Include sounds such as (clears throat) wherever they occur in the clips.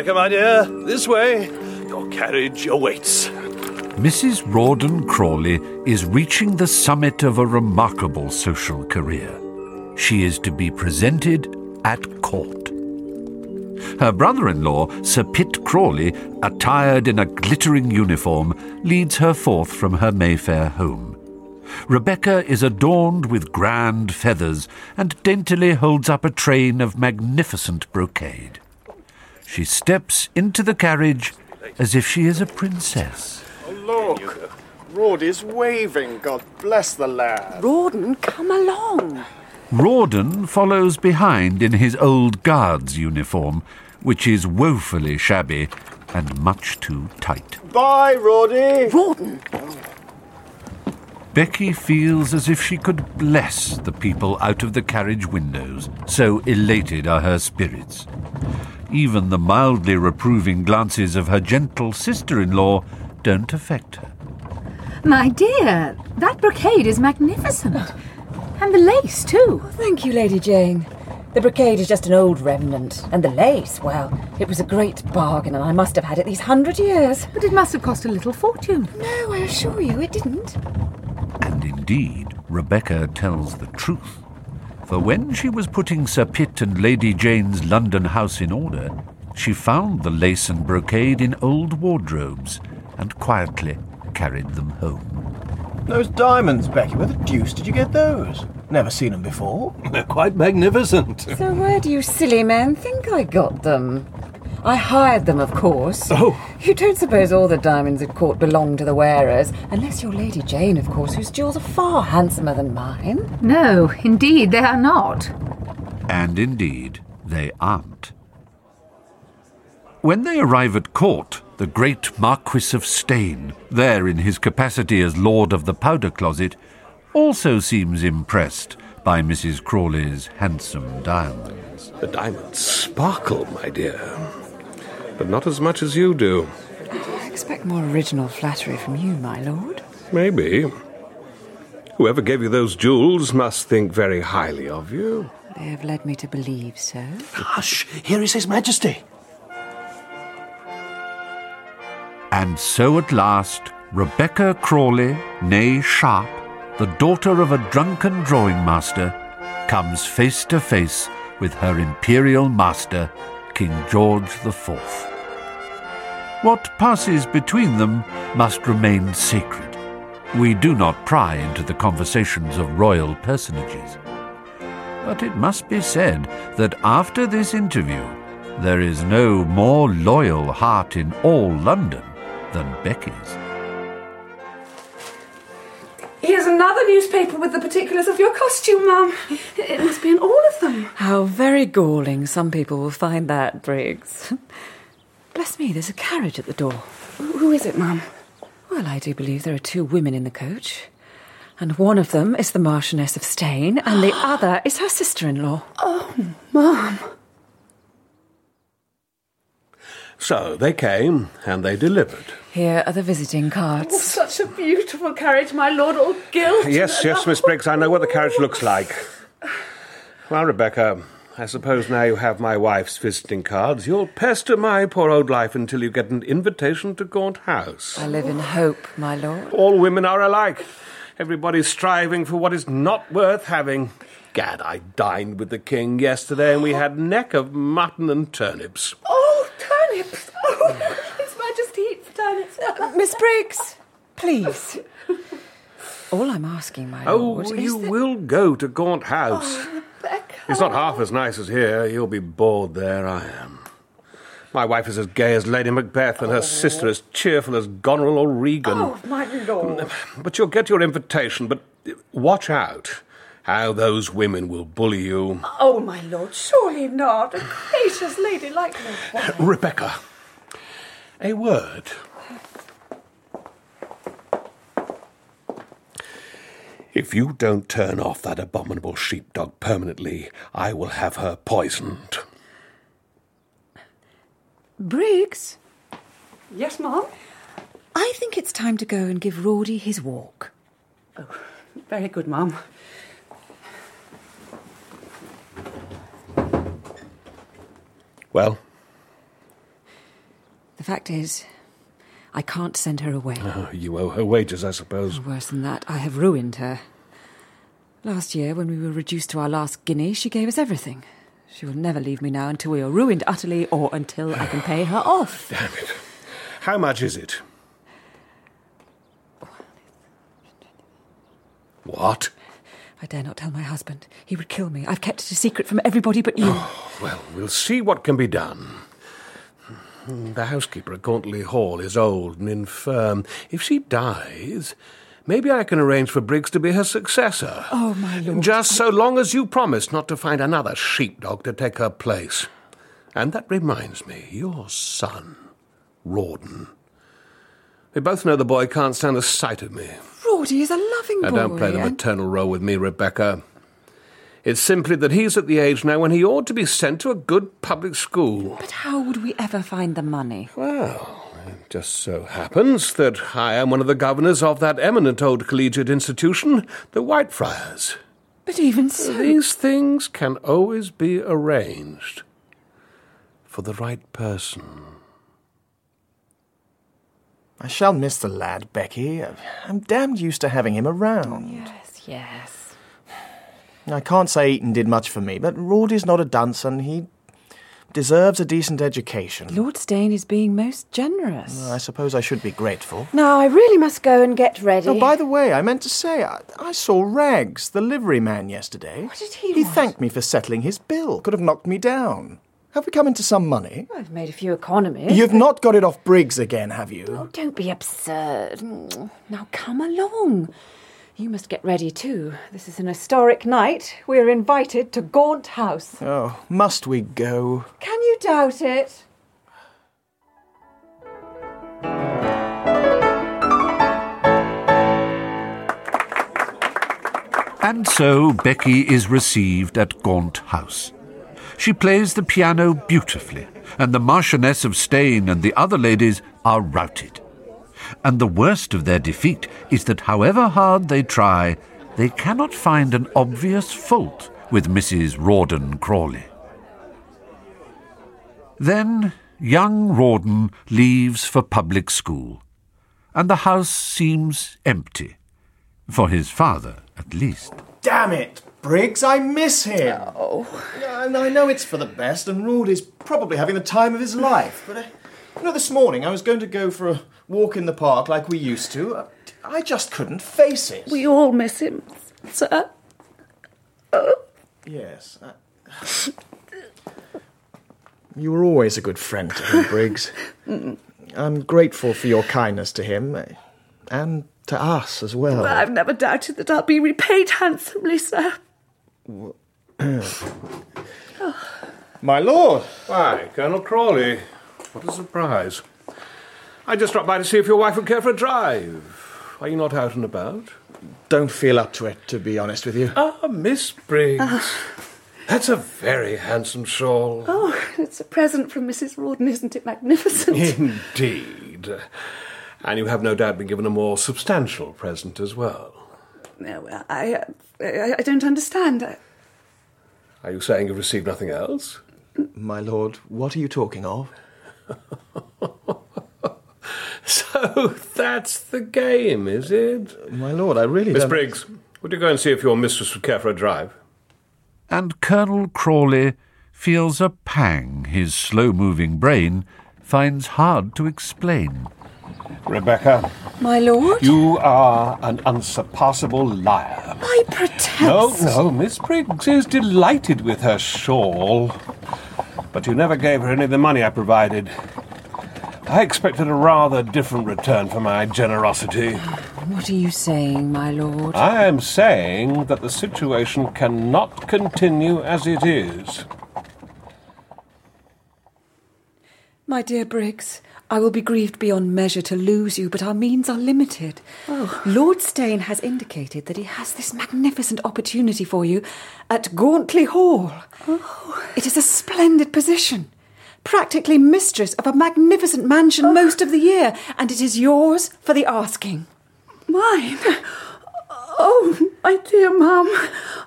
Rebecca, my dear, this way. Your carriage awaits. Mrs. Rawdon Crawley is reaching the summit of a remarkable social career. She is to be presented at court. Her brother in law, Sir Pitt Crawley, attired in a glittering uniform, leads her forth from her Mayfair home. Rebecca is adorned with grand feathers and daintily holds up a train of magnificent brocade. She steps into the carriage as if she is a princess. Oh, look! Rawdy's waving. God bless the lad. Rawdon, come along. Rawdon follows behind in his old guard's uniform, which is woefully shabby and much too tight. Bye, Rawdy. Rawdon. Becky feels as if she could bless the people out of the carriage windows, so elated are her spirits. Even the mildly reproving glances of her gentle sister in law don't affect her. My dear, that brocade is magnificent. And the lace, too. Thank you, Lady Jane. The brocade is just an old remnant, and the lace, well, it was a great bargain, and I must have had it these hundred years. But it must have cost a little fortune. No, I assure you it didn't. And indeed, Rebecca tells the truth. For when she was putting Sir Pitt and Lady Jane's London house in order, she found the lace and brocade in old wardrobes and quietly carried them home. Those diamonds, Becky, where the deuce did you get those? Never seen them before. (laughs) They're quite magnificent. So where do you silly men think I got them? I hired them, of course. Oh. You don't suppose all the diamonds at court belong to the wearers, unless you're Lady Jane, of course, whose jewels are far handsomer than mine. No, indeed, they are not. And indeed, they aren't. When they arrive at court, the great Marquis of Steyne, there in his capacity as Lord of the Powder Closet, also seems impressed by Mrs. Crawley's handsome diamonds. The diamonds sparkle, my dear. But not as much as you do. I expect more original flattery from you, my lord. Maybe. Whoever gave you those jewels must think very highly of you. They have led me to believe so. Hush! Here is His Majesty. And so at last, Rebecca Crawley, née Sharp, the daughter of a drunken drawing master, comes face to face with her imperial master, King George IV. What passes between them must remain sacred. We do not pry into the conversations of royal personages. But it must be said that after this interview, there is no more loyal heart in all London than Becky's. Here's another newspaper with the particulars of your costume, Mum. It must be in all of them. How very galling some people will find that, Briggs. (laughs) Bless me, there's a carriage at the door. Who is it, ma'am? Well, I do believe there are two women in the coach. And one of them is the Marchioness of Steyne, and the (gasps) other is her sister in law. Oh, ma'am. So they came and they delivered. Here are the visiting Oh, cards. such a beautiful carriage, my lord, all gilt. Yes, yes, Miss Briggs, I know what the carriage looks like. Well, Rebecca, I suppose now you have my wife's visiting cards, you'll pester my poor old life until you get an invitation to Gaunt House. I live in hope, my lord. All women are alike. Everybody's striving for what is not worth having. Gad, I dined with the king yesterday and we had neck of mutton and turnips. Oh, turnips. Oh, (laughs) His Majesty eats turnips. (laughs) Miss Briggs, please. All I'm asking, my Oh, lord, is you that... will go to Gaunt House. Rebecca. It's not half as nice as here. You'll be bored there, I am. My wife is as gay as Lady Macbeth, and her sister as cheerful as Goneril or Regan. Oh, my lord. But you'll get your invitation, but watch out how those women will bully you. Oh, my lord, surely not. A gracious lady like me. Rebecca, a word. If you don't turn off that abominable sheepdog permanently, I will have her poisoned. Briggs, Yes, Mum? I think it's time to go and give Rawdy his walk. Oh, very good, Mum. Well, The fact is, I can't send her away. Oh, you owe her wages, I suppose. Oh, worse than that, I have ruined her. Last year, when we were reduced to our last guinea, she gave us everything. She will never leave me now until we are ruined utterly or until I can pay her (sighs) off. Damn it. How much is it? What? I dare not tell my husband. He would kill me. I've kept it a secret from everybody but you. Oh, well, we'll see what can be done. Hmm, the housekeeper at Gauntly Hall is old and infirm. If she dies, maybe I can arrange for Briggs to be her successor. Oh, my lord. Just so long as you promise not to find another sheepdog to take her place. And that reminds me, your son, Rawdon. We both know the boy can't stand the sight of me. Rawdy is a loving Now, boy. don't play the and- maternal role with me, Rebecca. It's simply that he's at the age now when he ought to be sent to a good public school. But how would we ever find the money? Well, it just so happens that I am one of the governors of that eminent old collegiate institution, the Whitefriars. But even so. These things can always be arranged for the right person. I shall miss the lad, Becky. I'm damned used to having him around. Yes, yes. I can't say Eton did much for me, but Rawdy's not a dunce and he deserves a decent education. Lord Steyne is being most generous. I suppose I should be grateful. Now, I really must go and get ready. Oh, by the way, I meant to say, I, I saw Rags, the livery man, yesterday. What did he He want? thanked me for settling his bill. Could have knocked me down. Have we come into some money? I've made a few economies. You've not got it off Briggs again, have you? Oh, don't be absurd. Now come along. You must get ready too. This is an historic night. We're invited to Gaunt House. Oh, must we go? Can you doubt it? And so Becky is received at Gaunt House. She plays the piano beautifully, and the Marchioness of Steyne and the other ladies are routed. And the worst of their defeat is that however hard they try, they cannot find an obvious fault with Mrs. Rawdon Crawley. Then young Rawdon leaves for public school, and the house seems empty, for his father at least. Damn it, Briggs, I miss him. Oh. And I know it's for the best, and Rawdy's probably having the time of his life, but. Uh, You know, this morning I was going to go for a walk in the park like we used to. I just couldn't face it. We all miss him, sir. Yes. uh, you were always a good friend to him, Briggs. (laughs) I'm grateful for your kindness to him, and to us as well. I've never doubted that I'll be repaid handsomely, sir. (clears throat) My lord! Why, Colonel Crawley, what a surprise. I just dropped by to see if your wife would care for a drive. Are you not out and about? Don't feel up to it, to be honest with you. Ah, Miss Briggs. That's a very handsome shawl. Oh, it's a present from Mrs. Rawdon, isn't it magnificent? (laughs) Indeed. And you have no doubt been given a more substantial present as well. no, I, uh, I, I don't understand. I- Are you saying you've received nothing else? My lord, what are you talking of? (laughs) So that's the game, is it? My lord, I really Miss don't... Briggs, would you go and see if your mistress would care for a drive? and Colonel Crawley feels a pang his slow moving brain finds hard to explain. Rebecca, My lord? you are an unsurpassable liar. I protest. No, no, Miss Briggs is delighted with her shawl. But you never gave her any of the money I provided. I expected a rather different return for my generosity. What are you saying, my lord? I am saying that the situation cannot continue as it is. My dear Briggs, I will be grieved beyond measure to lose you, but our means are limited. Oh. Lord Steyne has indicated that he has this magnificent opportunity for you at Gauntly Hall. Oh. It is a splendid position. Practically mistress of a magnificent mansion oh. most of the year, and it is yours for the asking. Mine? Oh, my dear Mum.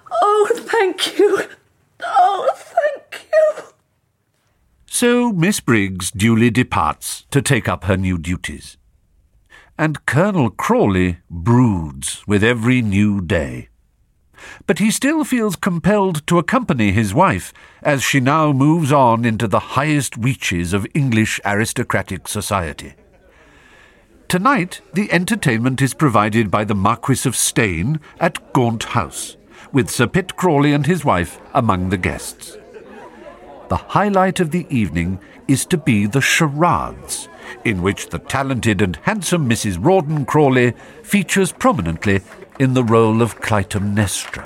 Oh, thank you. Oh, thank you. So Miss Briggs duly departs to take up her new duties. And Colonel Crawley broods with every new day. But he still feels compelled to accompany his wife as she now moves on into the highest reaches of English aristocratic society. Tonight, the entertainment is provided by the Marquis of Steyne at Gaunt House, with Sir Pitt Crawley and his wife among the guests. The highlight of the evening is to be the charades, in which the talented and handsome Mrs. Rawdon Crawley features prominently in the role of Clytemnestra.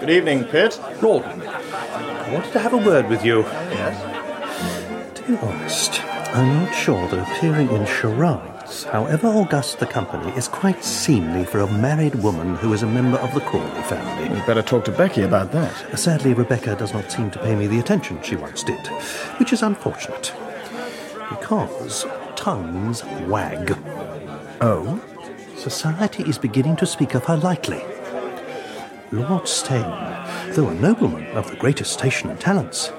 Good evening, Pitt. Rawdon, I wanted to have a word with you. Yes? To be honest, I'm not sure that appearing in charades, however august the company, is quite seemly for a married woman who is a member of the Crawley family. You'd better talk to Becky about that. Sadly, Rebecca does not seem to pay me the attention she once did, which is unfortunate. Because tongues wag. Oh? Society is beginning to speak of her lightly. Lord Steyne, though a nobleman of the greatest station and talents,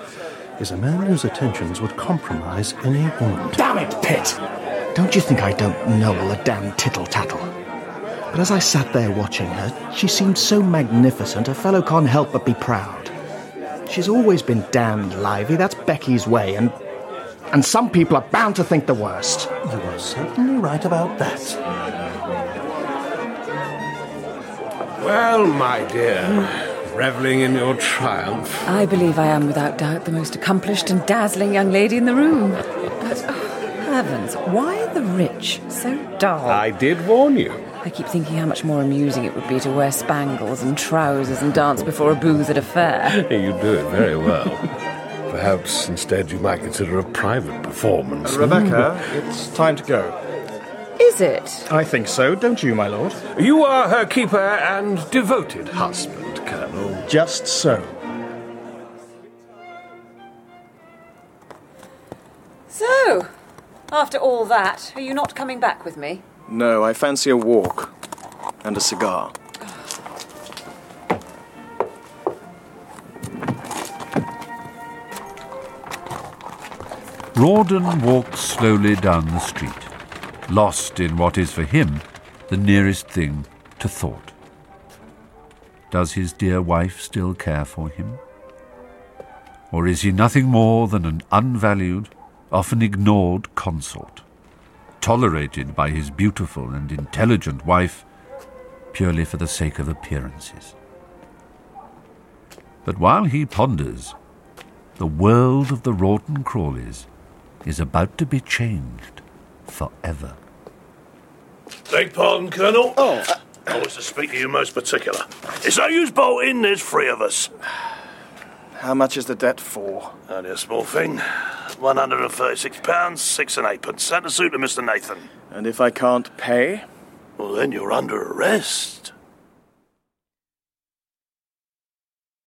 is a man whose attentions would compromise any woman. Damn it, Pitt! Don't you think I don't know all the damn tittle tattle? But as I sat there watching her, she seemed so magnificent a fellow can't help but be proud. She's always been damned lively, that's Becky's way, and and some people are bound to think the worst. You are certainly right about that. Well, my dear, revelling in your triumph. I believe I am without doubt the most accomplished and dazzling young lady in the room. But, oh, heavens, why are the rich so dull? I did warn you. I keep thinking how much more amusing it would be to wear spangles and trousers and dance before a booth at a fair. (laughs) You do it very well. Perhaps instead you might consider a private performance. Hmm? Rebecca, it's time to go. Is it? I think so, don't you, my lord? You are her keeper and devoted husband, Colonel. Just so. So, after all that, are you not coming back with me? No, I fancy a walk. And a cigar. Rawdon walks slowly down the street, lost in what is for him the nearest thing to thought. Does his dear wife still care for him? Or is he nothing more than an unvalued, often ignored consort, tolerated by his beautiful and intelligent wife purely for the sake of appearances? But while he ponders, the world of the Rawdon Crawleys is about to be changed forever. Beg pardon, Colonel. Oh. I was to speak to you most particular. It's no use bolting, there's three of us. How much is the debt for? Only a small thing. £136, six and eightpence. Sent a suit to Mr. Nathan. And if I can't pay? Well, then you're under arrest.